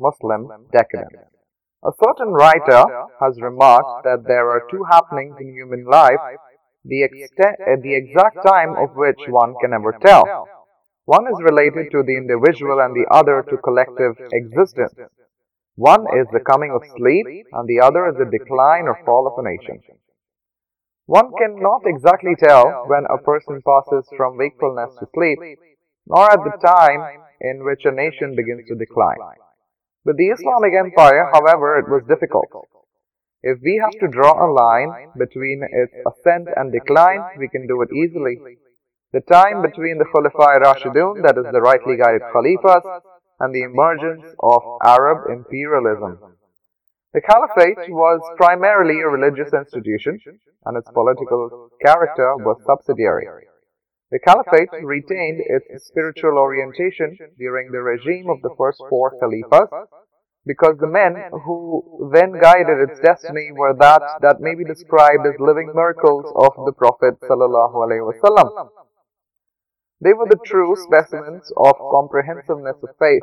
Muslim decadence. A certain writer has remarked that there are two happenings in human life, the, extent, uh, the exact time of which one can never tell. One is related to the individual and the other to collective existence. One is the coming of sleep and the other is the decline or fall of a nation. One cannot exactly tell when a person passes from wakefulness to sleep, nor at the time in which a nation begins to decline. With the Islamic Empire, however, it was difficult. If we have to draw a line between its ascent and decline, we can do it easily. The time between the Khulafa Rashidun, that is the rightly guided Khalifas, and the emergence of Arab imperialism. The Caliphate was primarily a religious institution, and its political character was subsidiary. The Caliphate retained its spiritual orientation during the regime of the first four Caliphs because the men who then guided its destiny were that that may be described as living miracles of the Prophet ﷺ. They were the true specimens of comprehensiveness of faith.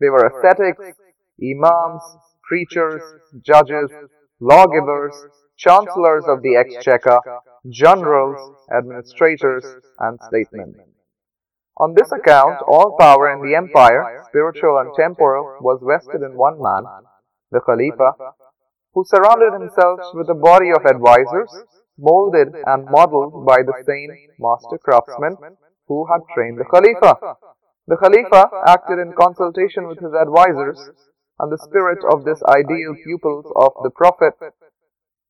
They were ascetics, imams, preachers, judges, lawgivers, chancellors of the exchequer, generals, administrators, and statesmen. On this account, all power in the empire, spiritual and temporal, was vested in one man, the Khalifa, who surrounded himself with a body of advisors, molded and modeled by the same master craftsmen who had trained the Khalifa. The Khalifa acted in consultation with his advisors, and the spirit of this ideal pupils of the Prophet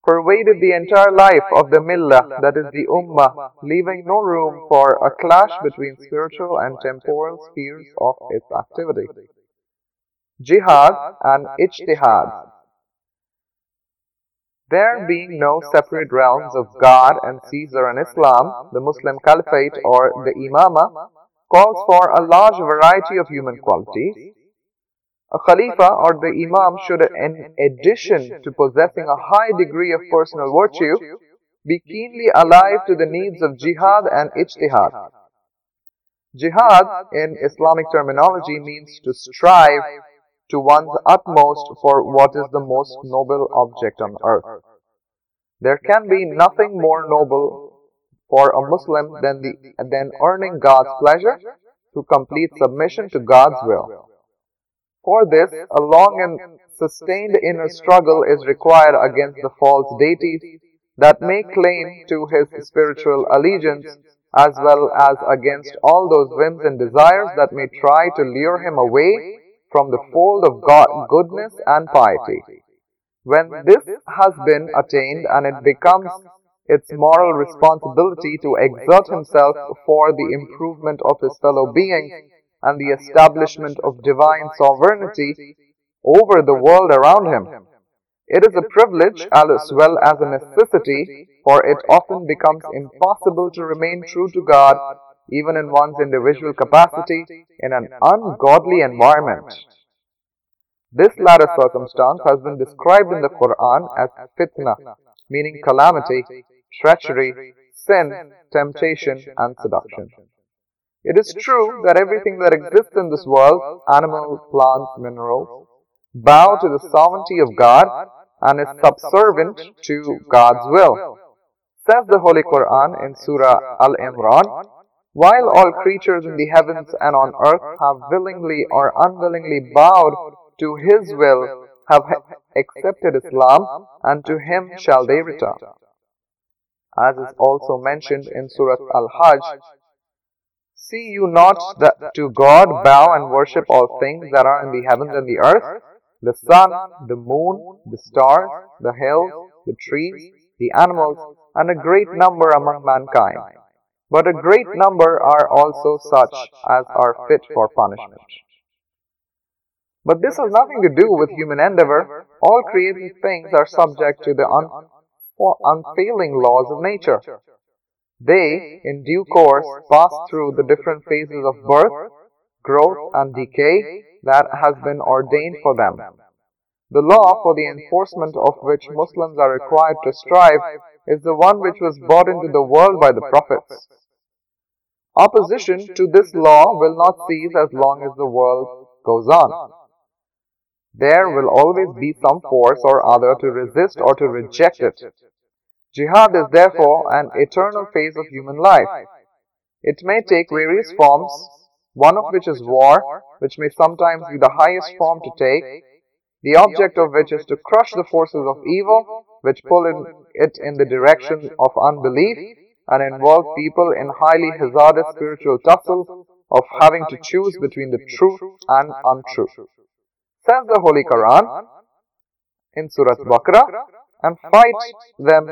pervaded the entire life of the millah, that is the ummah, leaving no room for a clash between spiritual and temporal spheres of its activity. Jihad and Ijtihad There being no separate realms of God and Caesar in Islam, the Muslim Caliphate or the Imamah calls for a large variety of human qualities, a Khalifa or the Imam should, in addition to possessing a high degree of personal virtue, be keenly alive to the needs of jihad and ijtihad. Jihad, in Islamic terminology, means to strive to one's utmost for what is the most noble object on earth. There can be nothing more noble for a Muslim than, the, than earning God's pleasure through complete submission to God's will. For this, a long and sustained inner struggle is required against the false deities that may claim to his spiritual allegiance as well as against all those whims and desires that may try to lure him away from the fold of God, goodness and piety. When this has been attained and it becomes its moral responsibility to exert himself for the improvement of his fellow beings and the establishment of divine sovereignty over the world around him. It is a privilege as well as a necessity, for it often becomes impossible to remain true to God even in one's individual capacity in an ungodly environment. This latter circumstance has been described in the Quran as fitna, meaning calamity, treachery, sin, temptation, and seduction. It is true that everything that exists in this world, animals, plants, minerals, bow to the sovereignty of God and is subservient to God's will. Says the Holy Quran in Surah Al-Imran, while all creatures in the heavens and on earth have willingly or unwillingly bowed to His will, have accepted Islam, and to Him shall they return. As is also mentioned in Surah Al-Hajj, See you not that to God bow and worship all things that are in the heavens and the earth, the sun, the moon, the stars, the hills, the trees, the animals, and a great number among mankind. But a great number are also such as are fit for punishment. But this has nothing to do with human endeavor. All created things are subject to the un unfailing laws of nature. They, in due course, pass through the different phases of birth, growth, and decay that has been ordained for them. The law for the enforcement of which Muslims are required to strive is the one which was brought into the world by the prophets. Opposition to this law will not cease as long as the world goes on. there will always be some force or other to resist or to reject it. Jihad is therefore an eternal phase of human life. It may take various forms, one of which is war, which may sometimes be the highest form to take, the object of which is to crush the forces of evil which pull in it in the direction of unbelief and involve people in highly hazardous spiritual tussle of having to choose between the truth and untrue. Says the Holy Quran in Surah Baqarah, and fight them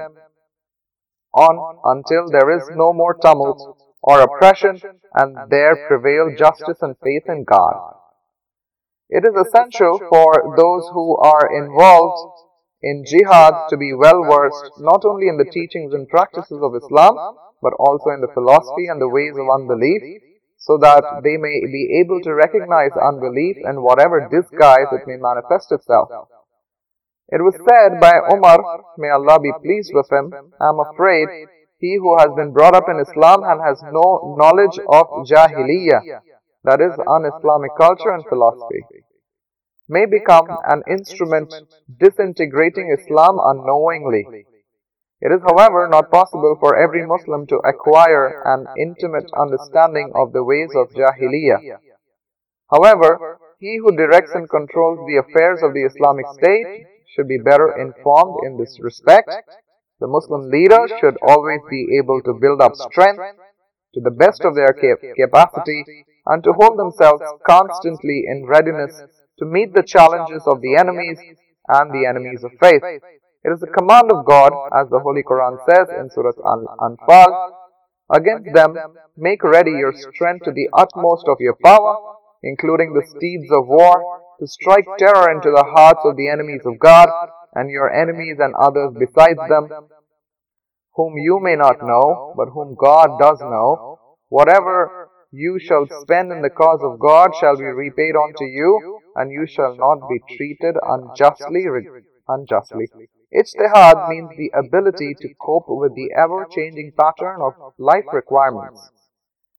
on until there is no more tumult or oppression, and there prevail justice and faith in God. It is essential for those who are involved in jihad to be well versed not only in the teachings and practices of Islam, but also in the philosophy and the ways of unbelief, so that they may be able to recognize unbelief in whatever disguise it may manifest itself. It was said by Umar, may Allah be pleased with him, I am afraid he who has been brought up in Islam and has no knowledge of Jahiliyyah, that is un-Islamic culture and philosophy, may become an instrument disintegrating Islam unknowingly. It is, however, not possible for every Muslim to acquire an intimate understanding of the ways of Jahiliyyah. However, he who directs and controls the affairs of the Islamic State should be better informed in this respect. The Muslim leader should always be able to build up strength to the best of their capacity and to hold themselves constantly in readiness to meet the challenges of the enemies and the enemies of faith. It is the command of God, as the Holy Quran says in Surah Al-Anfal, Against them, make ready your strength to the utmost of your power, including the steeds of war, to strike terror into the hearts of the enemies of God, and your enemies and others besides them, whom you may not know, but whom God does know. Whatever you shall spend in the cause of God shall be repaid unto you, and you shall not be treated unjustly. unjustly. Ijtihad means the ability to cope with the ever-changing pattern of life requirements.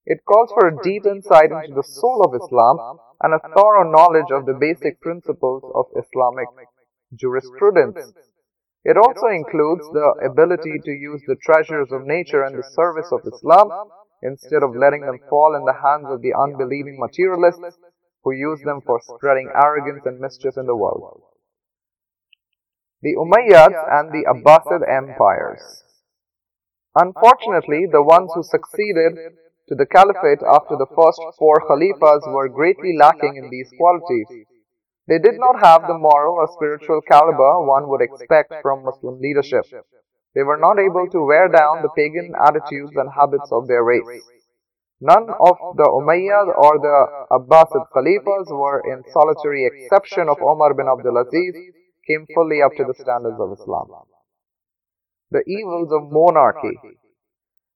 It calls for a deep insight into the soul of Islam and a thorough knowledge of the basic principles of Islamic jurisprudence. It also includes the ability to use the treasures of nature in the service of Islam instead of letting them fall in the hands of the unbelieving materialists who use them for spreading arrogance and mischief in the world the Umayyads and the Abbasid empires. Unfortunately, the ones who succeeded to the caliphate after the first four khalifas were greatly lacking in these qualities. They did not have the moral or spiritual caliber one would expect from Muslim leadership. They were not able to wear down the pagan attitudes and habits of their race. None of the Umayyad or the Abbasid Khalifas were in solitary exception of Omar bin Abdul Aziz, came fully up to the standards of Islam. The evils of monarchy.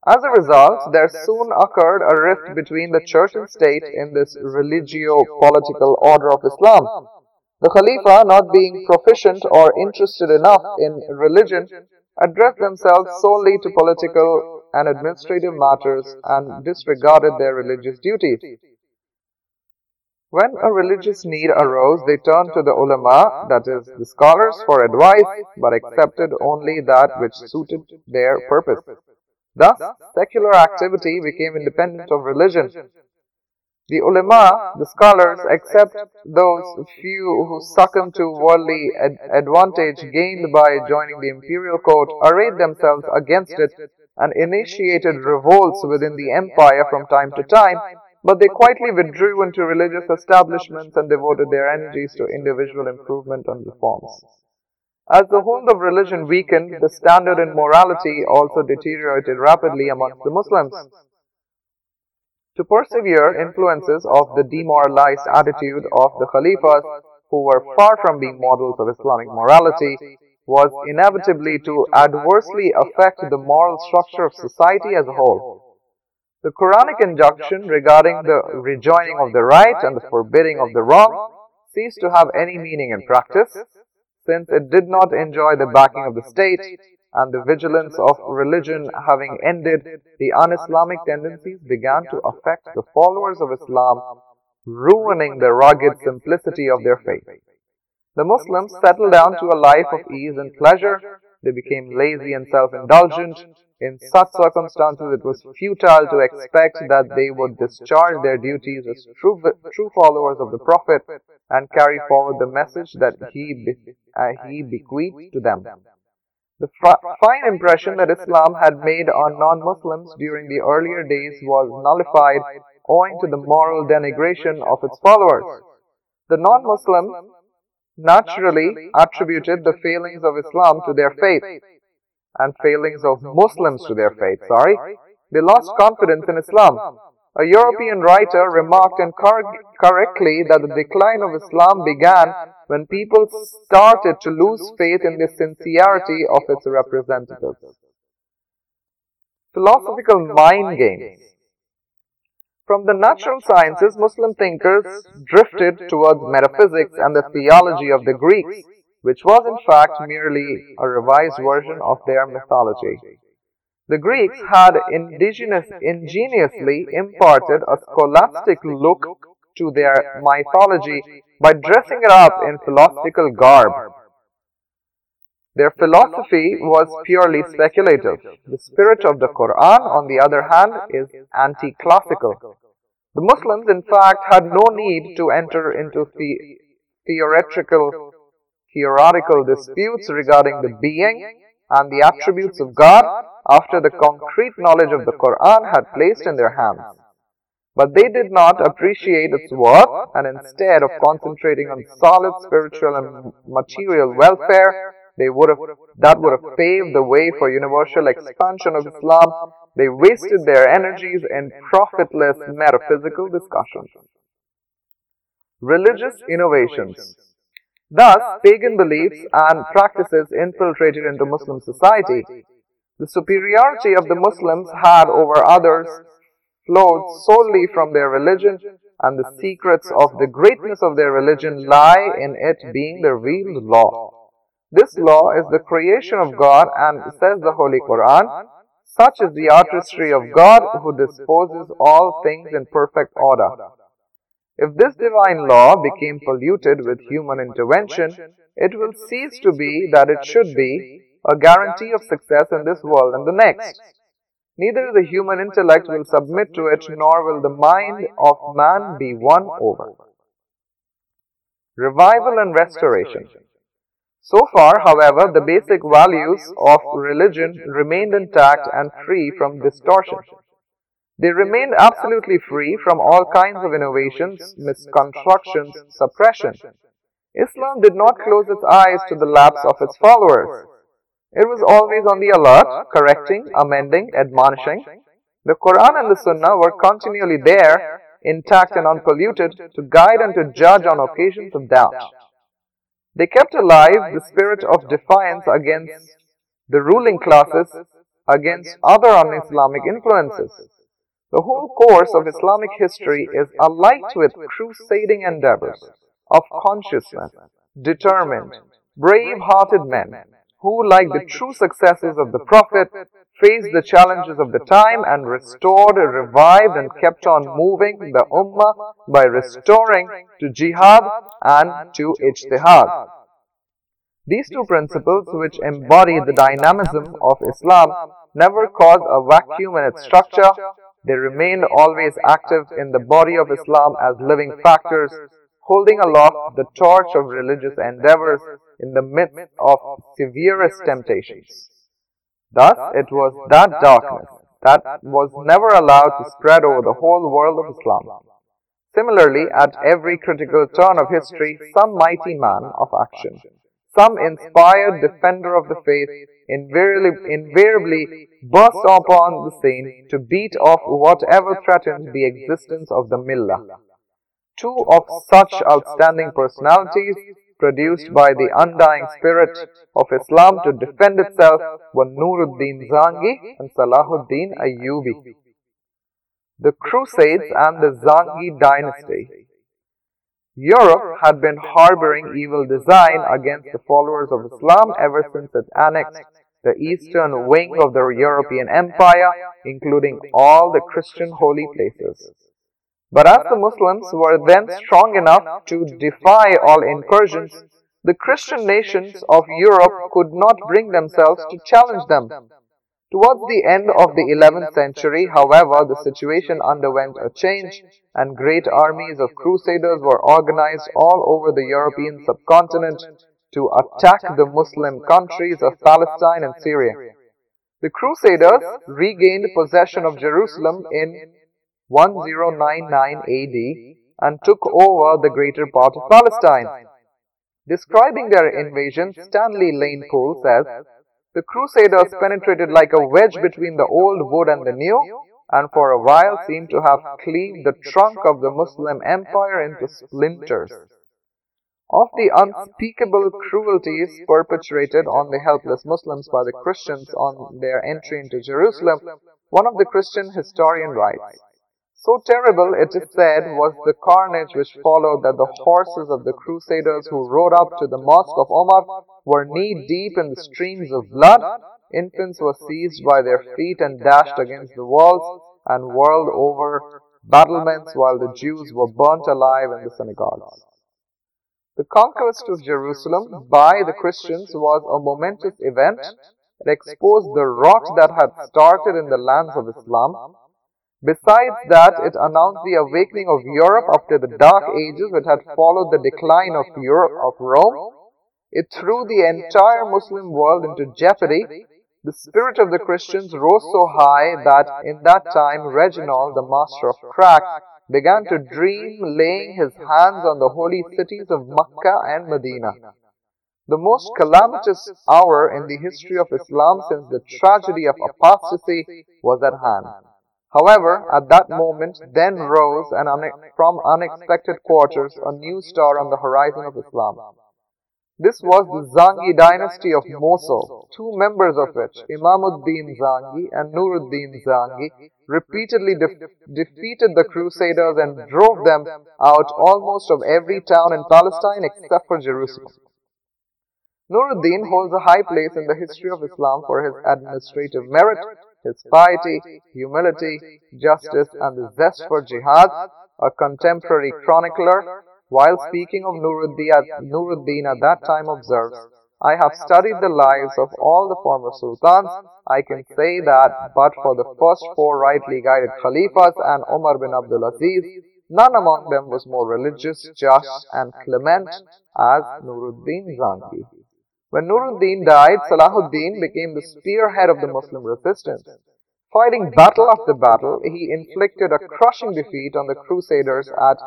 As a result, there soon occurred a rift between the church and state in this religio-political order of Islam. The Khalifa, not being proficient or interested enough in religion, addressed themselves solely to political and administrative matters and disregarded their religious duties. When a religious need arose, they turned to the ulama, that is, the scholars, for advice, but accepted only that which suited their purpose. Thus, secular activity became independent of religion. The ulama, the scholars, except those few who succumbed to worldly ad advantage gained by joining the imperial court, arrayed themselves against it and initiated revolts within the empire from time to time but they quietly withdrew into religious establishments and devoted their energies to individual improvement and reforms. As the hold of religion weakened, the standard in morality also deteriorated rapidly amongst the Muslims. To persevere, influences of the demoralized attitude of the Khalifas, who were far from being models of Islamic morality, was inevitably to adversely affect the moral structure of society as a whole. The Quranic injunction regarding the rejoining of the right and the forbidding of the wrong ceased to have any meaning in practice, since it did not enjoy the backing of the state, and the vigilance of religion having ended, the un-Islamic tendencies began to affect the followers of Islam, ruining the rugged simplicity of their faith. The Muslims settled down to a life of ease and pleasure. They became lazy and self-indulgent. In such circumstances, it was futile to expect that they would discharge their duties as true, true followers of the Prophet and carry forward the message that he, uh, he bequeathed to them. The fine impression that Islam had made on non-Muslims during the earlier days was nullified owing to the moral denigration of its followers. The non-Muslim naturally attributed the failings of Islam to their faith and failings of Muslims to their faith, sorry. They lost confidence in Islam. A European writer remarked incorrectly that the decline of Islam began when people started to lose faith in the sincerity of its representatives. Philosophical mind games. From the natural sciences, Muslim thinkers drifted towards metaphysics and the theology of the Greeks, which was in fact merely a revised version of their mythology. The Greeks had ingeniously imparted a scholastic look to their mythology by dressing it up in philosophical garb. Their philosophy was purely speculative. The spirit of the Quran, on the other hand, is anti-classical. The Muslims, in fact, had no need to enter into the theoretical, theoretical disputes regarding the being and the attributes of God after the concrete knowledge of the Quran had placed in their hands. But they did not appreciate its worth and instead of concentrating on solid spiritual and material welfare, they would have, that would have paved the way for universal expansion of Islam. They wasted their energies in profitless metaphysical discussions. Religious innovations. Thus, pagan beliefs and practices infiltrated into Muslim society. The superiority of the Muslims had over others flowed solely from their religion and the secrets of the greatness of their religion lie in it being the revealed law. This law is the creation of God and says the Holy Quran, such is the artistry of God who disposes all things in perfect order. If this divine law became polluted with human intervention, it will cease to be that it should be a guarantee of success in this world and the next. Neither the human intellect will submit to it, nor will the mind of man be won over. Revival and restoration. So far, however, the basic values of religion remained intact and free from distortion. They remained absolutely free from all kinds of innovations, misconstructions, suppression. Islam did not close its eyes to the lapse of its followers. It was always on the alert, correcting, amending, admonishing. The Quran and the Sunnah were continually there, intact and unpolluted, to guide and to judge on occasions of doubt. They kept alive the spirit of defiance against the ruling classes, against other un-Islamic influences. The whole course of Islamic history is alight with crusading endeavors of consciousness, determined, brave-hearted men who, like the true successors of the Prophet, faced the challenges of the time and restored, revived and kept on moving the Ummah by restoring to jihad and to ijtihad. These two principles, which embody the dynamism of Islam, never cause a vacuum in its structure. They remained always active in the body of Islam as living factors, holding aloft the torch of religious endeavors in the midst of severest temptations. Thus, it was that darkness that was never allowed to spread over the whole world of Islam. Similarly, at every critical turn of history, some mighty man of action, some inspired defender of the faith, invariably, invariably burst upon the scene to beat off whatever threatened the existence of the millah. Two of such outstanding personalities produced by the undying spirit of Islam to defend itself were Nuruddin Zangi and Salahuddin Ayyubi. The Crusades and the Zangi dynasty. Europe had been harboring evil design against the followers of Islam ever since it annexed the eastern wing of the European Empire, including all the Christian holy places. But as the Muslims were then strong enough to defy all incursions, The Christian nations of Europe could not bring themselves to challenge them. Towards the end of the 11th century, however, the situation underwent a change and great armies of crusaders were organized all over the European subcontinent to attack the Muslim countries of Palestine and Syria. The Crusaders regained possession of Jerusalem in 1099 AD and took over the greater part of Palestine. Describing their invasion, Stanley Lane Poole says, The Crusaders penetrated like a wedge between the old wood and the new, and for a while seemed to have cleaved the trunk of the Muslim empire into splinters. Of the unspeakable cruelties perpetrated on the helpless Muslims by the Christians on their entry into Jerusalem, one of the Christian historian writes, So terrible, it is said, was the carnage which followed that the horses of the crusaders who rode up to the mosque of Omar were knee-deep in the streams of blood, infants were seized by their feet and dashed against the walls and whirled over battlements while the Jews were burnt alive in the synagogues. The conquest of Jerusalem by the Christians was a momentous event. It exposed the rot that had started in the lands of Islam. Besides that, it announced the awakening of Europe after the dark ages which had followed the decline of Europe of Rome. It threw the entire Muslim world into jeopardy. The spirit of the Christians rose so high that in that time Reginald, the master of Karak, began to dream laying his hands on the holy cities of Makkah and Medina. The most calamitous hour in the history of Islam since the tragedy of apostasy was at hand. However, at that moment then rose and from unexpected quarters a new star on the horizon of Islam. This was the Zangi dynasty of Mosul, two members of which, Imaduddin Zangi and Nuruddin Zangi, repeatedly defeated the Crusaders and drove them out almost of every town in Palestine except for Jerusalem. Nuruddin holds a high place in the history of Islam for his administrative merit, his piety, humility, justice, and the zest for jihad. A contemporary chronicler while speaking of Nuruddin at that time observes, I have studied the lives of all the former sultans. I can say that but for the first four rightly guided khalifas and Umar bin Abdul Aziz, none among them was more religious, just, and clement as Nuruddin Zangi. When Nuruddin died, Salahuddin became the spearhead of the Muslim resistance. Fighting battle after battle, he inflicted a crushing defeat on the Crusaders at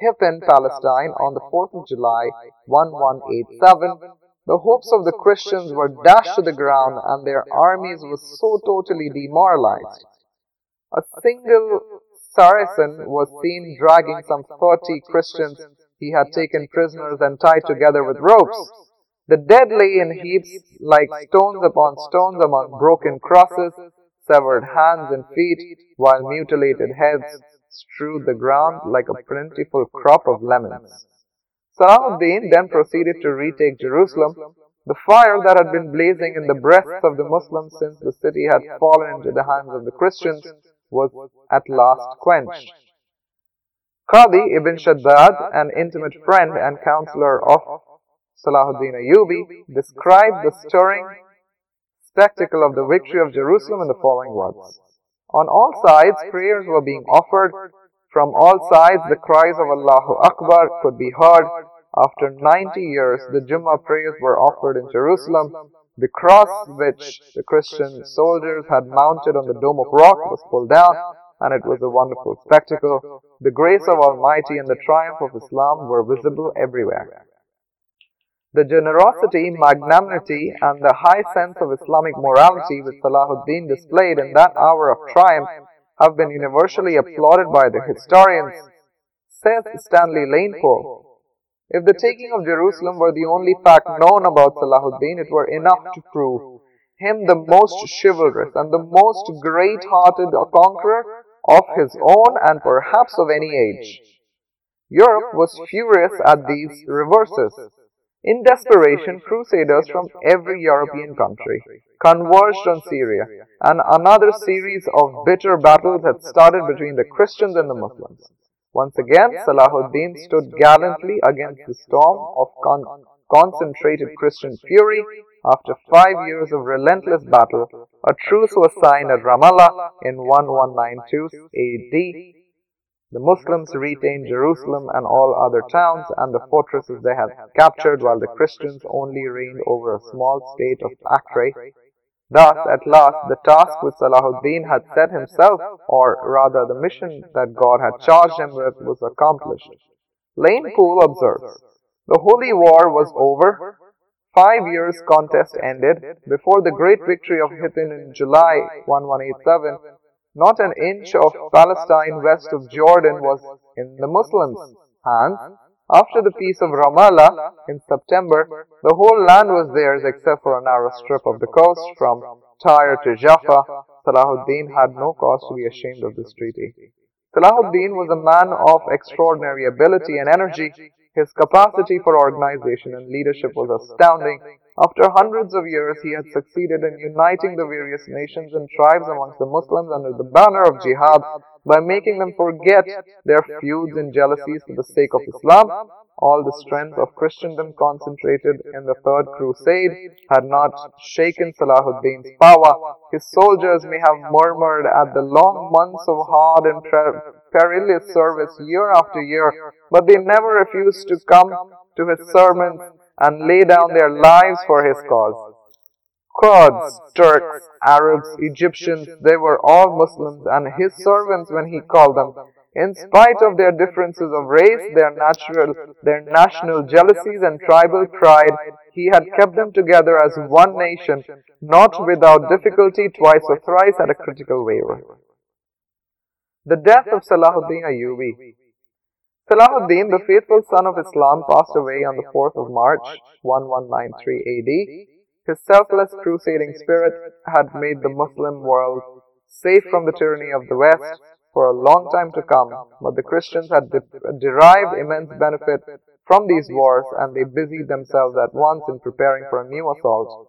Hittin, Palestine on the 4th of July 1187, the hopes of the Christians were dashed to the ground and their armies were so totally demoralized. A single Saracen was seen dragging some 30 Christians he had taken prisoners and tied together with ropes. The dead lay in heaps like stones upon stones among broken crosses, severed hands and feet, while mutilated heads strewed the ground like a plentiful crop of lemons. Salahuddin then proceeded to retake Jerusalem. The fire that had been blazing in the breasts of the Muslims since the city had fallen into the hands of the Christians was at last quenched. Qadi ibn Shaddad, an intimate friend and counselor of Salahuddin Ayyubi, described the stirring spectacle of the victory of Jerusalem in the following words. On all sides, prayers were being offered. From all sides, the cries of Allahu Akbar could be heard. After 90 years, the Jummah prayers were offered in Jerusalem. The cross which the Christian soldiers had mounted on the Dome of Rock was pulled down, and it was a wonderful spectacle. The grace of Almighty and the triumph of Islam were visible everywhere. The generosity, magnanimity, and the high sense of Islamic morality which Salahuddin displayed in that hour of triumph have been universally applauded by the historians, says Stanley Lane Poole. If the taking of Jerusalem were the only fact known about Salahuddin, it were enough to prove him the most chivalrous and the most great-hearted conqueror of his own and perhaps of any age. Europe was furious at these reverses. In desperation, crusaders from every European country converged on Syria, and another series of bitter battles had started between the Christians and the Muslims. Once again, Salahuddin stood gallantly against the storm of con concentrated Christian fury, after five years of relentless battle, a truce was signed at Ramallah in 1192 AD. The Muslims retained Jerusalem and all other towns and the fortresses they had captured, while the Christians only reigned over a small state of Acre. Thus, at last, the task which Salahuddin had set himself, or rather the mission that God had charged him with, was accomplished. Lane Poole observes, The holy war was over. Five years' contest ended. Before the great victory of Hittin in July 1187, not an inch of Palestine west of Jordan was in the Muslims' hands. After the peace of Ramallah in September, the whole land was theirs except for a narrow strip of the coast from Tyre to Jaffa. Salahuddin had no cause to be ashamed of this treaty. Salahuddin was a man of extraordinary ability and energy. His capacity for organization and leadership was astounding. After hundreds of years, he had succeeded in uniting the various nations and tribes amongst the Muslims under the banner of jihad by making them forget their feuds and jealousies for the sake of Islam. All the strength of Christendom concentrated in the Third Crusade had not shaken Salahuddin's power. His soldiers may have murmured at the long months of hard and perilous service year after year, but they never refused to come to his sermons and lay down their lives for his cause. Kurds, Turks, Arabs, Egyptians, they were all Muslims and his servants when he called them. In spite of their differences of race, their natural, their national jealousies and tribal pride, he had kept them together as one nation, not without difficulty twice or thrice at a critical waver. The death of Salahuddin Ayyubi Salahuddin, the faithful son of Islam, passed away on the 4th of March, 1193 AD. His selfless crusading spirit had made the Muslim world safe from the tyranny of the West for a long time to come, but the Christians had de derived immense benefit from these wars and they busied themselves at once in preparing for a new assault.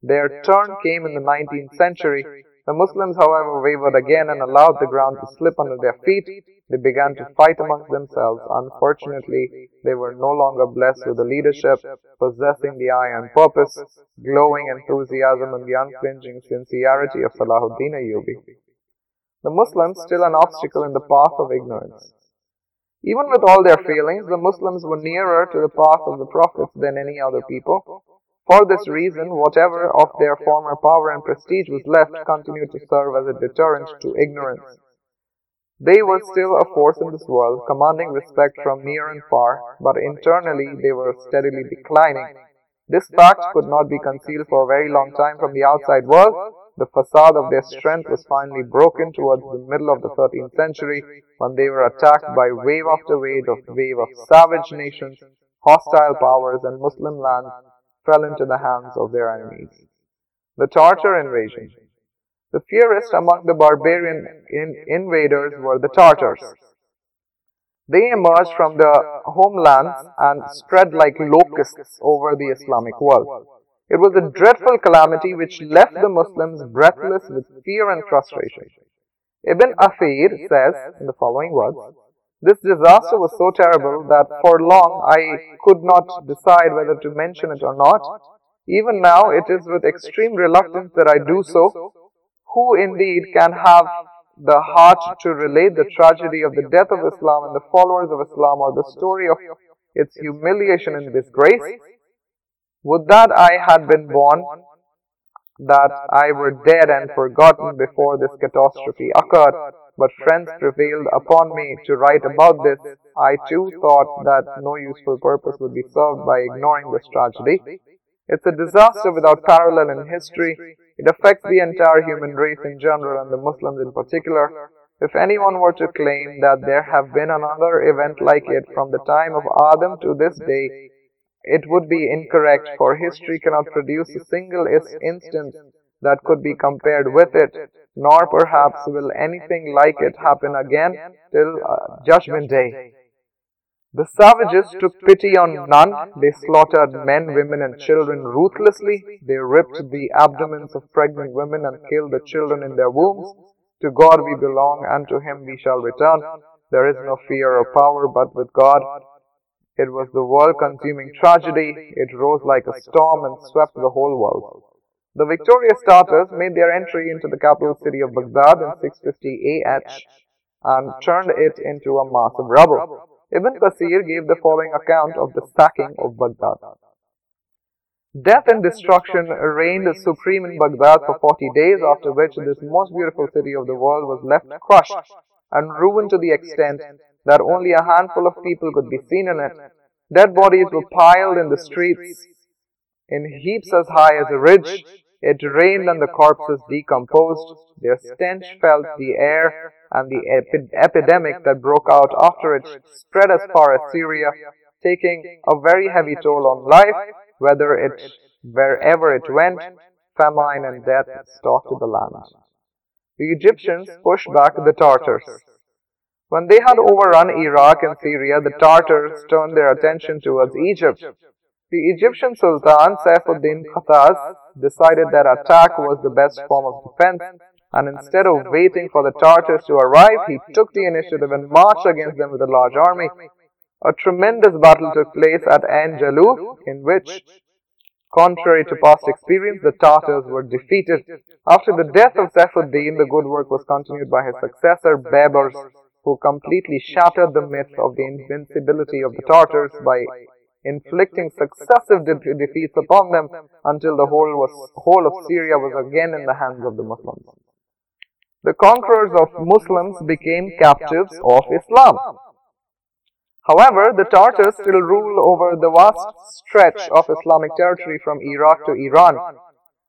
Their turn came in the 19th century the Muslims, however, wavered again and allowed the ground to slip under their feet. They began to fight amongst themselves. Unfortunately, they were no longer blessed with the leadership, possessing the iron purpose, glowing enthusiasm, and the unflinching sincerity of Salahuddin Ayyubi. The Muslims still an obstacle in the path of ignorance. Even with all their failings, the Muslims were nearer to the path of the prophets than any other people. For this reason, whatever of their former power and prestige was left continued to serve as a deterrent to ignorance. They were still a force in this world, commanding respect from near and far, but internally they were steadily declining. This fact could not be concealed for a very long time from the outside world. The facade of their strength was finally broken towards the middle of the 13th century when they were attacked by wave after wave of wave of savage nations, hostile powers, and Muslim lands fell into the hands of their enemies. The Tartar invasion. The fiercest among the barbarian in invaders were the Tartars. They emerged from the homelands and spread like locusts over the Islamic world. It was a dreadful calamity which left the Muslims breathless with fear and frustration. Ibn Athir says in the following words, this disaster was so terrible that for long I could not decide whether to mention it or not. Even now it is with extreme reluctance that I do so. Who indeed can have the heart to relate the tragedy of the death of Islam and the followers of Islam or the story of its humiliation and disgrace? Would that I had been born, that I were dead and forgotten before this catastrophe occurred but friends prevailed upon me to write about this. I too thought that no useful purpose would be served by ignoring this tragedy. It's a disaster without parallel in history. It affects the entire human race in general and the Muslims in particular. If anyone were to claim that there have been another event like it from the time of Adam to this day, it would be incorrect, for history cannot produce a single instance that could be compared with it, nor perhaps will anything like it happen again till uh, Judgment Day. The savages took pity on none. They slaughtered men, women, and children ruthlessly. They ripped the abdomens of pregnant women and killed the children in their wombs. To God we belong, and to Him we shall return. There is no fear or power but with God. It was the world-consuming tragedy. It rose like a storm and swept the whole world. The victorious Tartars made their entry into the capital city of Baghdad in 650 AH and turned it into a mass of rubble. Ibn Kathir gave the following account of the sacking of Baghdad. Death and destruction reigned supreme in Baghdad for 40 days, after which this most beautiful city of the world was left crushed and ruined to the extent that only a handful of people could be seen in it. Dead bodies were piled in the streets in heaps as high as a ridge. It rained and the corpses decomposed. Their stench filled the air and the epi epidemic that broke out after it spread as far as Syria, taking a very heavy toll on life, whether it, wherever it went, famine and death stalked the land. The Egyptians pushed back the Tartars. When they had overrun Iraq and Syria, the Tartars turned their attention towards Egypt. The Egyptian Sultan Saifuddin Qutuz decided that attack was the best form of defense, and instead of waiting for the Tartars to arrive, he took the initiative and marched against them with a large army. A tremendous battle took place at Ain Jalut, in which, contrary to past experience, the Tartars were defeated. After the death of Saifuddin, the good work was continued by his successor, Baybars, who completely shattered the myth of the invincibility of the Tartars by inflicting successive de defeats upon them until the whole, was, whole of Syria was again in the hands of the Muslims. The conquerors of Muslims became captives of Islam. However, the Tartars still rule over the vast stretch of Islamic territory from Iraq to Iran.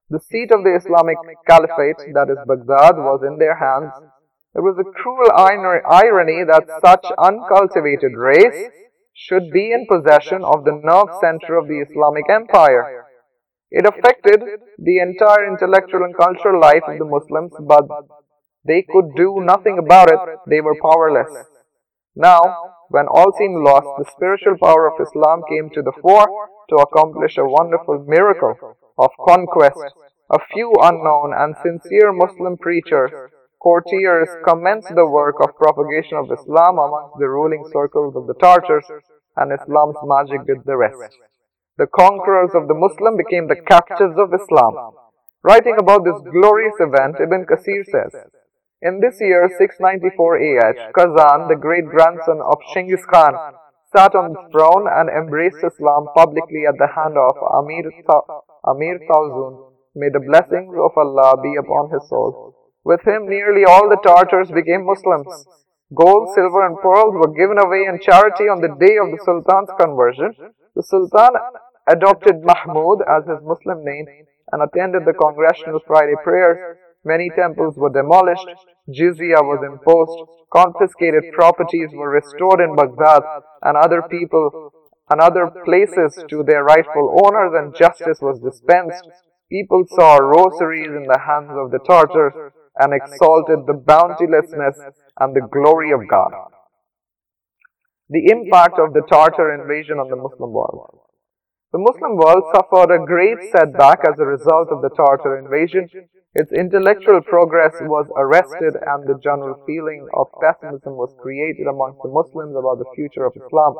The seat of the Islamic Caliphate, that is Baghdad, was in their hands it was a cruel irony that such uncultivated race should be in possession of the nerve center of the Islamic Empire. It affected the entire intellectual and cultural life of the Muslims, but they could do nothing about it. They were powerless. Now, when all seemed lost, the spiritual power of Islam came to the fore to accomplish a wonderful miracle of conquest. A few unknown and sincere Muslim preachers courtiers commenced the work of propagation of Islam amongst the ruling circles of the Tartars, and Islam's magic did the rest. The conquerors of the Muslim became the captives of Islam. Writing about this glorious event, Ibn Kathir says, In this year 694 AH, Kazan, the great grandson of Chinggis Khan, sat on the throne and embraced Islam publicly at the hand of Amir, Ta Amir Tawzun. May the blessings of Allah be upon his soul. With him, nearly all the Tartars became Muslims. Gold, silver, and pearls were given away in charity on the day of the Sultan's conversion. The Sultan adopted Mahmud as his Muslim name and attended the congressional Friday prayers. Many temples were demolished, jizya was imposed, confiscated properties were restored in Baghdad, and other people and other places to their rightful owners, and justice was dispensed. People saw rosaries in the hands of the Tartars and exalted the bountilessness and the glory of God. The impact of the Tartar invasion on the Muslim world. The Muslim world suffered a great setback as a result of the Tartar invasion. Its intellectual progress was arrested and the general feeling of pessimism was created amongst the Muslims about the future of Islam.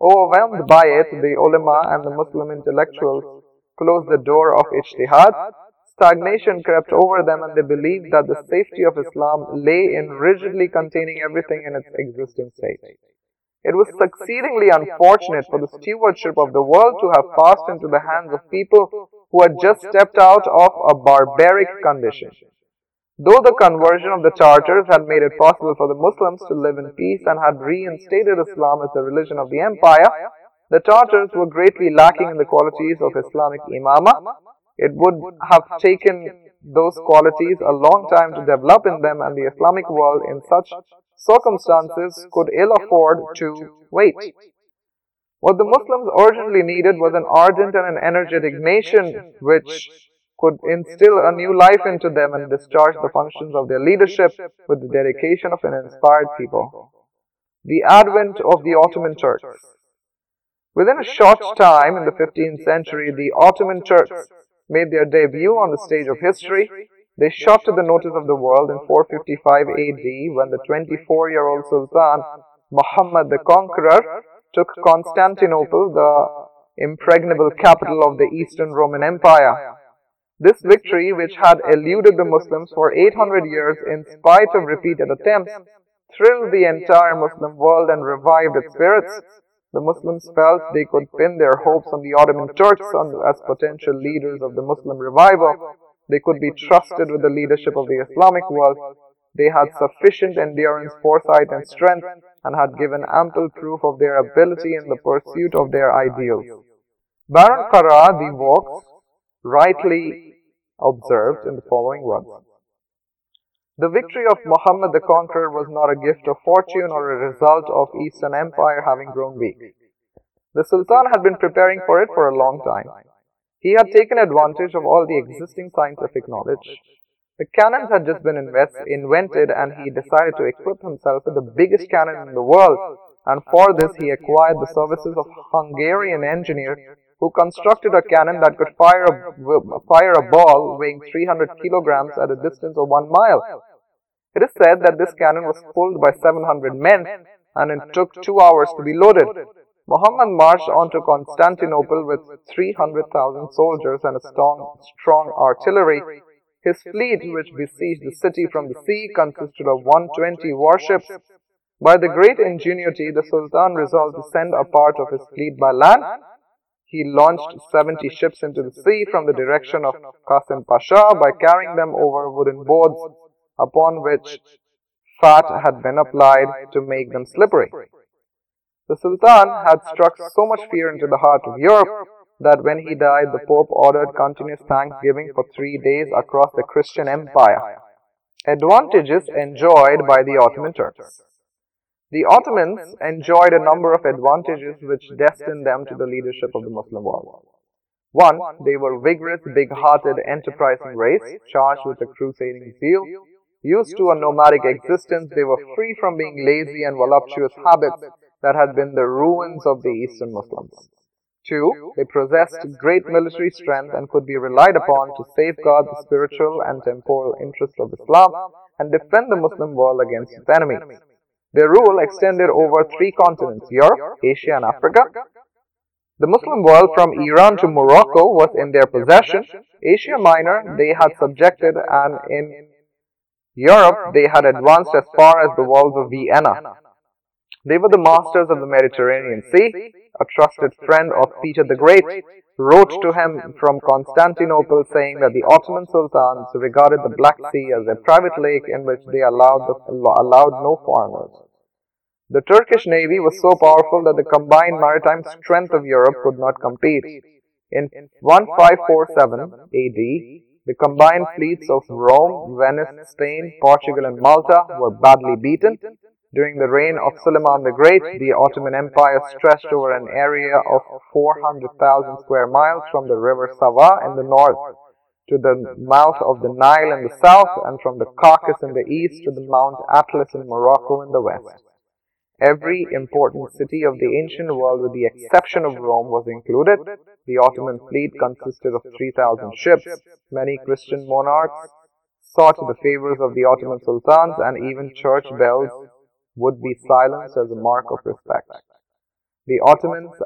Overwhelmed by it, the ulama and the Muslim intellectuals closed the door of ijtihad Stagnation crept over them and they believed that the safety of Islam lay in rigidly containing everything in its existing state. It was exceedingly unfortunate for the stewardship of the world to have passed into the hands of people who had just stepped out of a barbaric condition. Though the conversion of the Tartars had made it possible for the Muslims to live in peace and had reinstated Islam as the religion of the empire, the Tartars were greatly lacking in the qualities of Islamic imamah it would have taken those qualities a long time to develop in them and the Islamic world in such circumstances could ill afford to wait. What the Muslims urgently needed was an ardent and an energetic nation which could instill a new life into them and discharge the functions of their leadership with the dedication of an inspired people. The advent of the Ottoman Turks. Within a short time in the 15th century, the Ottoman Turks made their debut on the stage of history. They shot to the notice of the world in 455 AD when the 24-year-old Sultan Muhammad the Conqueror took Constantinople, the impregnable capital of the Eastern Roman Empire. This victory, which had eluded the Muslims for 800 years in spite of repeated attempts, thrilled the entire Muslim world and revived its spirits. The Muslims felt they could pin their hopes on the Ottoman Turks as potential leaders of the Muslim revival. They could be trusted with the leadership of the Islamic world. They had sufficient endurance, foresight, and strength, and had given ample proof of their ability in the pursuit of their ideals. Baron Carra de Vaux rightly observed in the following words. The victory of Muhammad the Conqueror was not a gift of fortune or a result of Eastern Empire having grown weak. The Sultan had been preparing for it for a long time. He had taken advantage of all the existing scientific knowledge. The cannons had just been invest, invented and he decided to equip himself with the biggest cannon in the world and for this he acquired the services of a Hungarian engineer who constructed a cannon that could fire a, fire a ball weighing 300 kilograms at a distance of one mile. It is said that this cannon was pulled by 700 men and it took two hours to be loaded. Muhammad marched on to Constantinople with 300,000 soldiers and a strong, strong artillery. His fleet, which besieged the city from the sea, consisted of 120 warships. By the great ingenuity, the Sultan resolved to send a part of his fleet by land he launched 70 ships into the sea from the direction of Qasim Pasha by carrying them over wooden boards upon which fat had been applied to make them slippery. The Sultan had struck so much fear into the heart of Europe that when he died, the Pope ordered continuous thanksgiving for three days across the Christian empire. Advantages enjoyed by the Ottoman Turks. The Ottomans enjoyed a number of advantages which destined them to the leadership of the Muslim world. One, they were vigorous, big-hearted, enterprising race, charged with a crusading zeal. Used to a nomadic existence, they were free from being lazy and voluptuous habits that had been the ruins of the Eastern Muslims. Two, they possessed great military strength and could be relied upon to safeguard the spiritual and temporal interests of Islam and defend the Muslim world against its enemies. Their rule extended over three continents, Europe, Asia and Africa. The Muslim world from Iran to Morocco was in their possession. Asia Minor they had subjected and in Europe they had advanced as far as the walls of Vienna. They were the masters of the Mediterranean Sea. A trusted friend of Peter the Great wrote to him from Constantinople saying that the Ottoman sultans regarded the Black Sea as a private lake in which they allowed, the, allowed no foreigners. The Turkish navy was so powerful that the combined maritime strength of Europe could not compete. In 1547 AD, the combined fleets of Rome, Venice, Spain, Portugal and Malta were badly beaten. during the reign of Suleiman the Great, the Ottoman Empire stretched over an area of 400,000 square miles from the river Sava in the north to the mouth of the Nile in the south and from the Caucasus in the east to the Mount Atlas in Morocco in the west. Every important city of the ancient world with the exception of Rome was included. The Ottoman fleet consisted of 3,000 ships. Many Christian monarchs sought the favors of the Ottoman sultans and even church bells would be silenced as a mark of respect. The Ottomans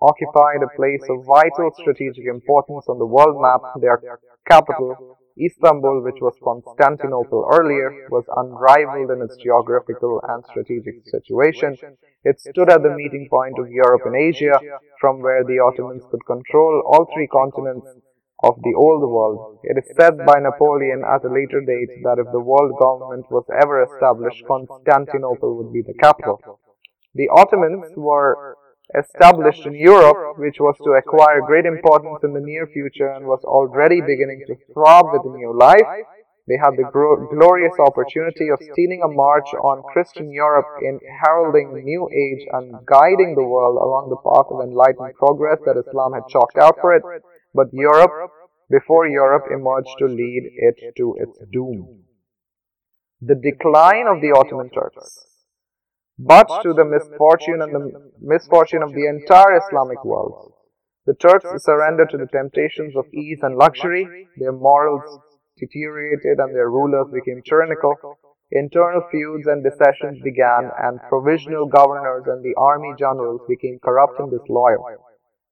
occupied a place of vital strategic importance on the world map. Their capital, Istanbul, which was Constantinople earlier, was unrivaled in its geographical and strategic situation. It stood at the meeting point of Europe and Asia, from where the Ottomans could control all three continents of the old world. It is said by Napoleon at a later date that if the world government was ever established, Constantinople would be the capital. The Ottomans were established in Europe, which was to acquire great importance in the near future and was already beginning to throb with new life. They had the glorious opportunity of stealing a march on Christian Europe in heralding a new age and guiding the world along the path of enlightened progress that Islam had chalked out for it but Europe, before Europe emerged to lead it to its doom. The decline of the Ottoman Turks. But to the misfortune and the misfortune of the entire Islamic world, the Turks surrendered to the temptations of ease and luxury, their morals deteriorated and their rulers became tyrannical. Internal feuds and dissensions began, and provisional governors and the army generals became corrupt and disloyal.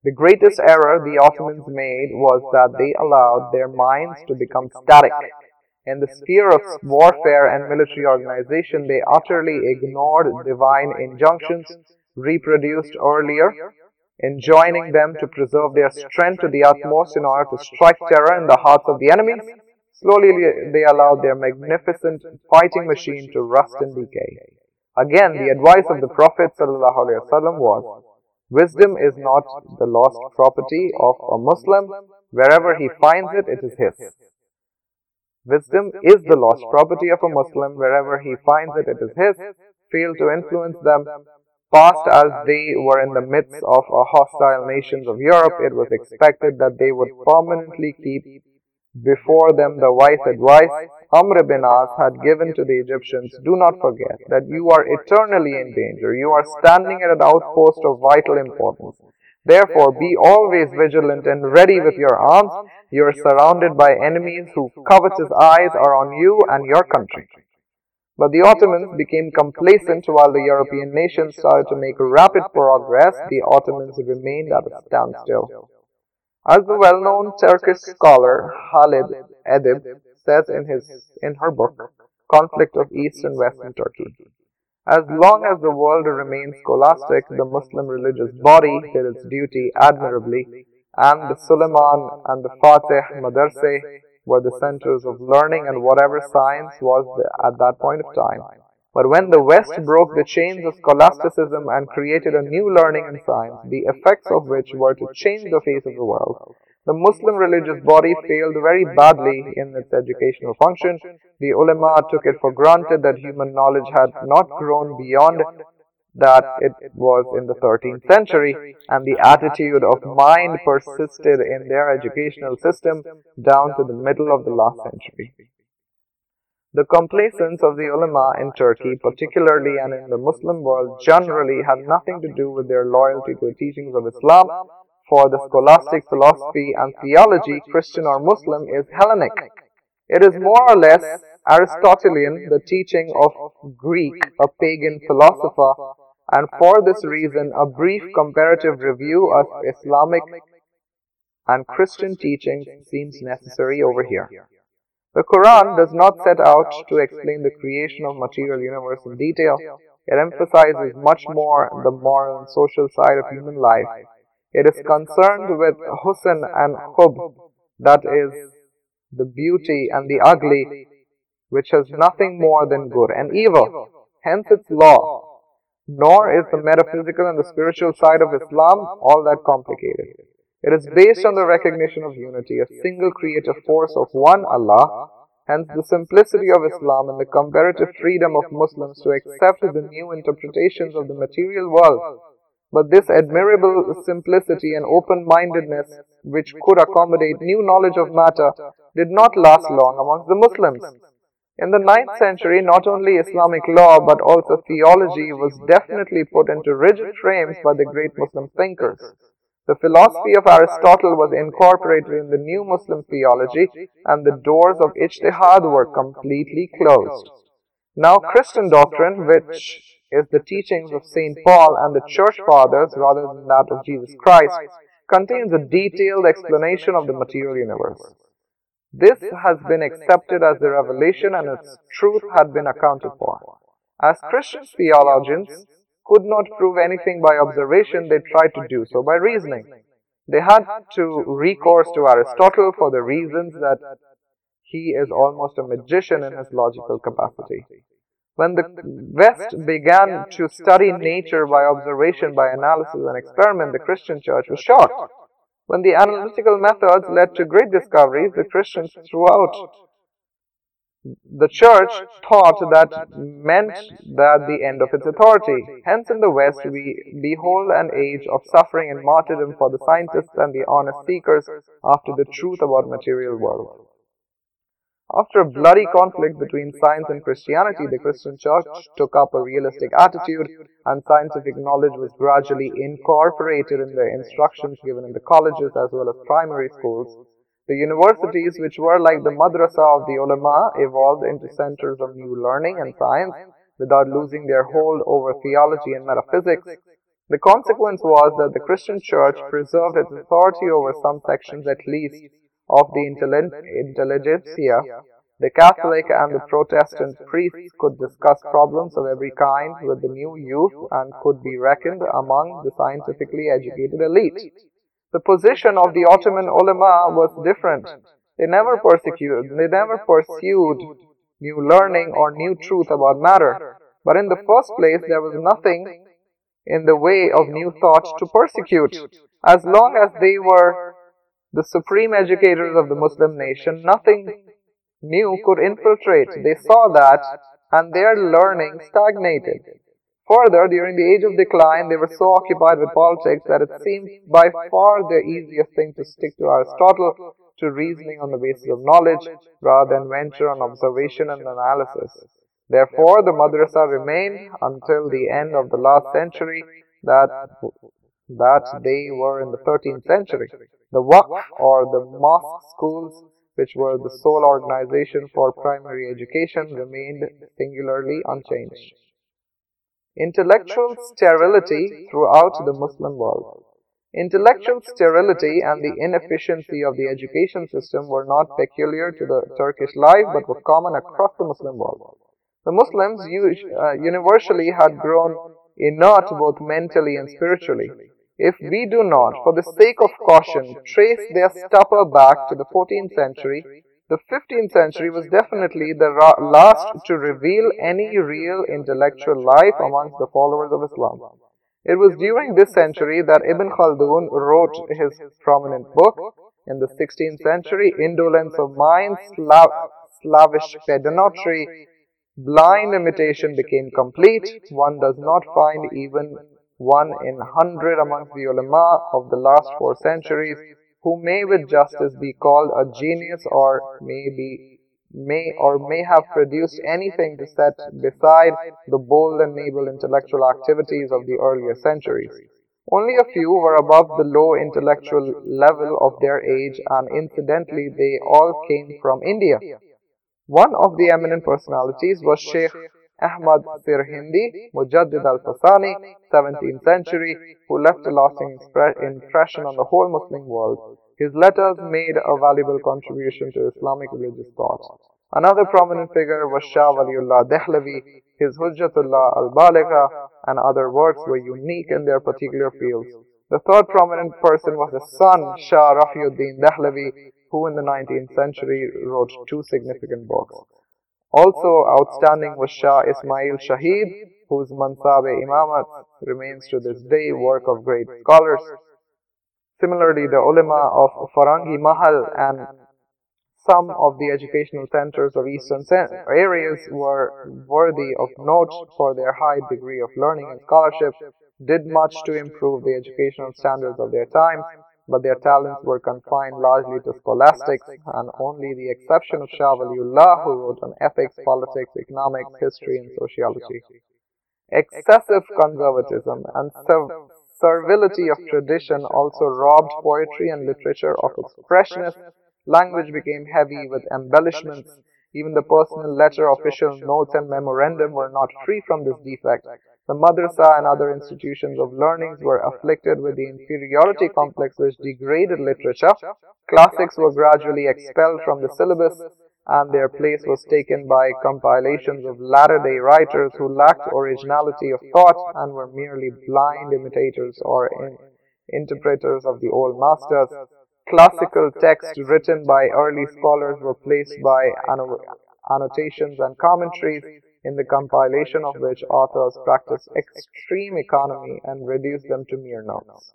The greatest error the Ottomans made was that they allowed their minds to become static. In the sphere of warfare and military organization, they utterly ignored divine injunctions reproduced earlier, enjoining them to preserve their strength to the utmost in order to strike terror in the hearts of the enemies Slowly they allowed their magnificent fighting machine to rust and decay. Again, the advice of the Prophet ﷺ was, Wisdom is not the lost property of a Muslim. Wherever he finds it, it is his. Wisdom is the lost property of a Muslim. Wherever he finds it, it is his. Fail to influence them. Past as they were in the midst of a hostile nations of Europe, it was expected that they would permanently keep before them the wise advice Amr bin As had given to the Egyptians, do not forget that you are eternally in danger. You are standing at an outpost of vital importance. Therefore, be always vigilant and ready with your arms. You are surrounded by enemies whose covetous eyes are on you and your country. But the Ottomans became complacent while the European nations started to make rapid progress. The Ottomans remained at a standstill. As the well-known Turkish scholar Halide Edib says in, his, in her book, Conflict of East and Western Turkey, as long as the world remains scholastic, the Muslim religious body did its duty admirably, and the Suleiman and the Fatih Madrase were the centers of learning and whatever science was at that point of time. But when the West broke the chains of scholasticism and created a new learning and science, the effects of which were to change the face of the world, the Muslim religious body failed very badly in its educational function. The ulama took it for granted that human knowledge had not grown beyond that it was in the 13th century, and the attitude of mind persisted in their educational system down to the middle of the last century. The complacence of the ulama in Turkey, particularly and in the Muslim world generally, had nothing to do with their loyalty to the teachings of Islam, for the scholastic philosophy and theology, Christian or Muslim, is Hellenic. It is more or less Aristotelian, the teaching of Greek, a pagan philosopher, and for this reason, a brief comparative review of Islamic and Christian teachings seems necessary over here. The Quran does not set out to explain the creation of material universe in detail. It emphasizes much more the moral and social side of human life. It is concerned with husn and hub, that is, the beauty and the ugly, which is nothing more than good and evil, hence its law. Nor is the metaphysical and the spiritual side of Islam all that complicated. It is based on the recognition of unity, a single creative force of one Allah, hence the simplicity of Islam and the comparative freedom of Muslims to accept the new interpretations of the material world. But this admirable simplicity and open-mindedness, which could accommodate new knowledge of matter, did not last long amongst the Muslims. In the ninth century, not only Islamic law but also theology was definitely put into rigid frames by the great Muslim thinkers. The philosophy of Aristotle was incorporated in the new Muslim theology and the doors of ijtihad were completely closed. Now Christian doctrine, which is the teachings of St. Paul and the church fathers rather than that of Jesus Christ, contains a detailed explanation of the material universe. This has been accepted as the revelation and its truth had been accounted for. As Christian theologians, could not prove anything by observation, they tried to do so by reasoning. They had to recourse to Aristotle for the reasons that he is almost a magician in his logical capacity. When the West began to study nature by observation, by analysis and experiment, the Christian church was shocked. When the analytical methods led to great discoveries, the Christians throughout the church thought that meant that the end of its authority. Hence in the West we behold an age of suffering and martyrdom for the scientists and the honest seekers after the truth about material world. After a bloody conflict between science and Christianity, the Christian church took up a realistic attitude and scientific knowledge was gradually incorporated in the instructions given in the colleges as well as primary schools. The universities, which were like the madrasa of the ulama, evolved into centers of new learning and science without losing their hold over theology and metaphysics. The consequence was that the Christian church preserved its authority over some sections at least of the intelligentsia. The Catholic and the Protestant priests could discuss problems of every kind with the new youth and could be reckoned among the scientifically educated elite. The position of the Ottoman ulama was different. They never persecuted, they never pursued new learning or new truth about matter. But in the first place, there was nothing in the way of new thought to persecute. As long as they were the supreme educators of the Muslim nation, nothing new could infiltrate. They saw that and their learning stagnated. Further, during the age of decline, they were so occupied with politics that it seemed by far the easiest thing to stick to Aristotle, to reasoning on the basis of knowledge, rather than venture on observation and analysis. Therefore, the madrasa remained until the end of the last century that, that they were in the 13th century. The Waqf or the mosque schools, which were the sole organization for primary education, remained singularly unchanged. Intellectual sterility throughout the Muslim world. Intellectual sterility and the inefficiency of the education system were not peculiar to the Turkish life but were common across the Muslim world. The Muslims uh, universally had grown inert both mentally and spiritually. If we do not, for the sake of caution, trace their stupor back to the 14th century, the 15th century was definitely the last to reveal any real intellectual life amongst the followers of Islam. It was during this century that Ibn Khaldun wrote his prominent book. In the 16th century, indolence of mind, Slav slavish pedantry, blind imitation became complete. One does not find even one in hundred amongst the ulama of the last four centuries who may with justice be called a genius or may be may or may have produced anything to set beside the bold and able intellectual activities of the earlier centuries. Only a few were above the low intellectual level of their age and incidentally they all came from India. One of the eminent personalities was Sheikh Ahmad Sirhindi, Mujaddid al-Fasani, 17th century, who left a lasting impression on the whole Muslim world. His letters made a valuable contribution to Islamic religious thought. Another prominent figure was Shah Waliullah Dehlavi. His Hujjatullah al-Baligha and other works were unique in their particular fields. The third prominent person was his son, Shah Rafiuddin Dehlavi, who in the 19th century wrote two significant books. Also outstanding was Shah Ismail Shahid, whose Mansabe Imamat remains to this day work of great scholars. Similarly, the ulama of Farangi Mahal and some of the educational centers of eastern areas were worthy of note for their high degree of learning and scholarship, did much to improve the educational standards of their time, but their talents were confined largely to scholastics, and only the exception of Shah Waliullah, who wrote on ethics, politics, economics, history, and sociology. Excessive conservatism and servility of tradition also robbed poetry and literature of its freshness. Language became heavy with embellishments. Even the personal letter, official notes, and memorandum were not free from this defect. The madrasa and other institutions of learnings were afflicted with the inferiority complex which degraded literature. Classics were gradually expelled from the syllabus and their place was taken by compilations of latter-day writers who lacked originality of thought and were merely blind imitators or in interpreters of the old masters. Classical texts written by early scholars were placed by annotations and commentaries in the compilation of which authors practiced extreme economy and reduced them to mere notes.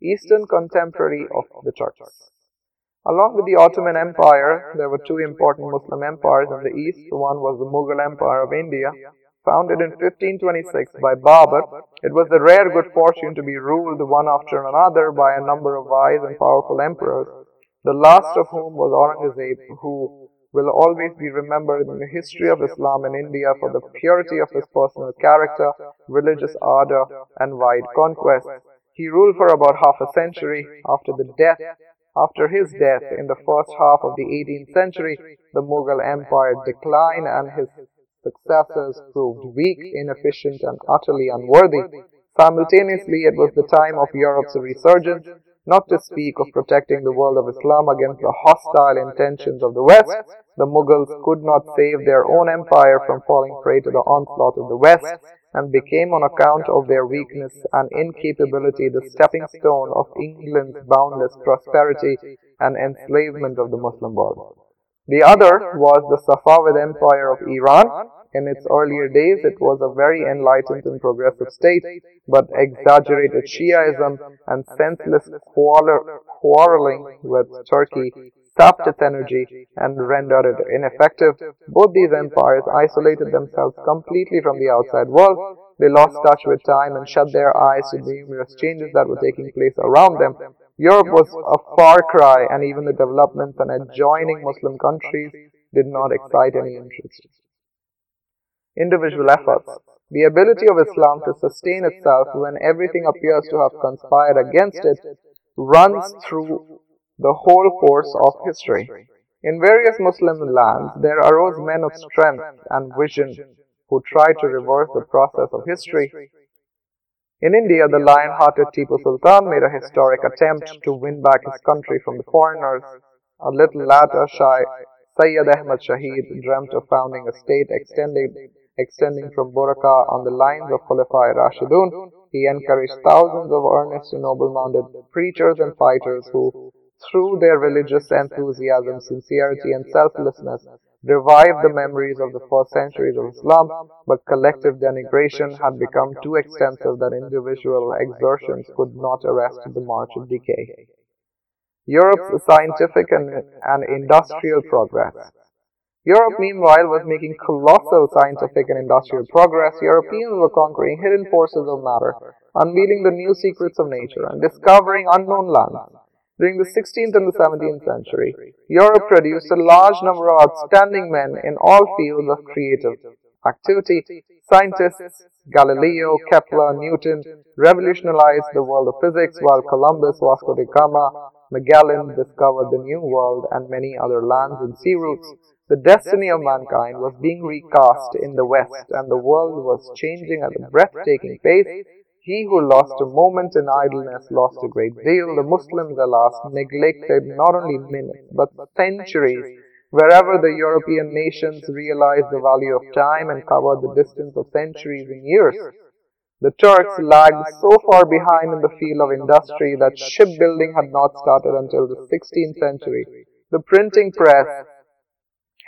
Eastern contemporary of the Turks. Along with the Ottoman Empire, there were two important Muslim empires in the east. One was the Mughal Empire of India, founded in 1526 by Babur. It was the rare good fortune to be ruled one after another by a number of wise and powerful emperors, the last of whom was Aurangzeb, who will always be remembered in the history of Islam in India for the purity of his personal character, religious ardor, and wide conquest. He ruled for about half a century. After the death After his death in the first half of the 18th century, the Mughal Empire declined and his successors proved weak, inefficient, and utterly unworthy. Simultaneously, it was the time of Europe's resurgence, not to speak of protecting the world of Islam against the hostile intentions of the West. The Mughals could not save their own empire from falling prey to the onslaught of the West and became on account of their weakness and incapability the stepping stone of England's boundless prosperity and enslavement of the Muslim world. The other was the Safavid Empire of Iran. In its earlier days, it was a very enlightened and progressive state, but exaggerated Shiaism and senseless quarreling with Turkey sapped its energy and rendered it ineffective. Both these empires isolated themselves completely from the outside world. They lost touch with time and shut their eyes to the numerous changes that were taking place around them. Europe was a far cry, and even the developments and adjoining Muslim countries did not excite any interest. Individual efforts. The ability of Islam to sustain itself when everything appears to have conspired against it runs through the whole course of history. In various Muslim lands, there arose men of strength and vision who tried to reverse the process of history. In India, the lion-hearted Tipu Sultan made a historic attempt to win back his country from the foreigners. A little later, Shah Sayyid Ahmad Shahid dreamt of founding a state extending, extending from Burakha on the lines of Khulafa Rashidun. He encouraged thousands of earnest and noble-minded preachers and fighters who through their religious enthusiasm, sincerity, and selflessness, revived the memories of the first centuries of Islam, but collective denigration had become too extensive that individual exertions could not arrest the march of decay. Europe's scientific and, and industrial progress. Europe, meanwhile, was making colossal scientific and industrial progress. Europeans were conquering hidden forces of matter, unveiling the new secrets of nature, and discovering unknown lands. During the 16th and the 17th century, Europe produced a large number of outstanding men in all fields of creative activity. Scientists, Galileo, Kepler, Newton, revolutionized the world of physics, while Columbus, Vasco da Gama, Magellan discovered the New World and many other lands and sea routes. The destiny of mankind was being recast in the West, and the world was changing at a breathtaking pace. he who lost a moment in idleness lost a great deal. The Muslims, alas, neglected not only minutes but centuries. Wherever the European nations realized the value of time and covered the distance of centuries in years, the Turks lagged so far behind in the field of industry that shipbuilding had not started until the 16th century. The printing press,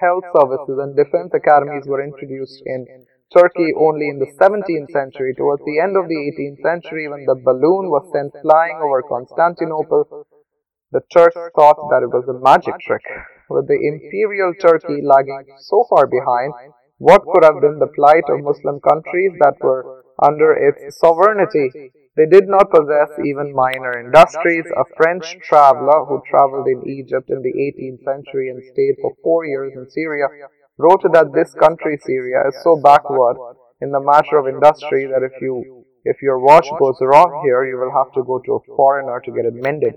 health services, and defense academies were introduced in Turkey only in the 17th century. Towards the end of the 18th century, when the balloon was sent flying over Constantinople, the Turks thought that it was a magic trick. With the imperial Turkey lagging so far behind, what could have been the plight of Muslim countries that were under its sovereignty? They did not possess even minor industries. A French traveler who traveled in Egypt in the 18th century and stayed for four years in Syria wrote that this country, Syria, is so backward in the matter of industry that if you if your watch goes wrong here, you will have to go to a foreigner to get it mended.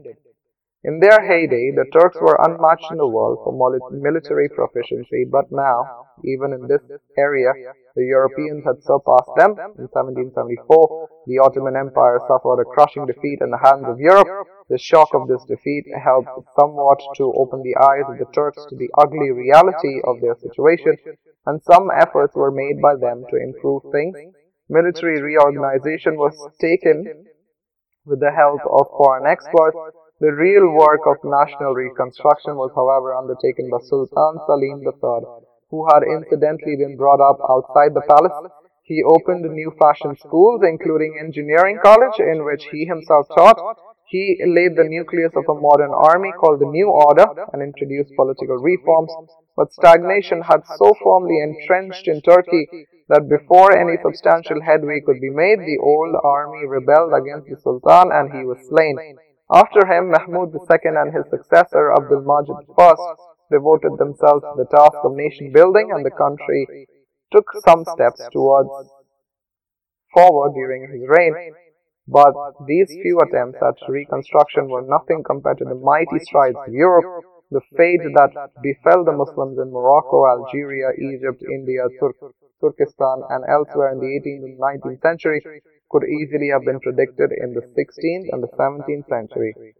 In their heyday, the Turks were unmatched in the world for military proficiency, but now, even in this area, the Europeans had surpassed them. In 1774, the Ottoman Empire suffered a crushing defeat in the hands of Europe. The shock of this defeat helped somewhat to open the eyes of the Turks to the ugly reality of their situation, and some efforts were made by them to improve things. Military reorganization was taken with the help of foreign experts the real work of national reconstruction was, however, undertaken by Sultan Salim III, who had incidentally been brought up outside the palace. He opened new fashion schools, including engineering college, in which he himself taught. He laid the nucleus of a modern army called the New Order and introduced political reforms. But stagnation had so firmly entrenched in Turkey that before any substantial headway could be made, the old army rebelled against the Sultan and he was slain. After him, Mahmud II and his successor Abdul Majid I devoted themselves to the task of nation building and the country took some steps towards forward during his reign. But these few attempts at reconstruction were nothing compared to the mighty strides of Europe, the fate that befell the Muslims in Morocco, Algeria, Egypt, India, Turk Turkestan, and elsewhere in the 18th and 19th century could easily have been predicted in the 16th and the 17th century.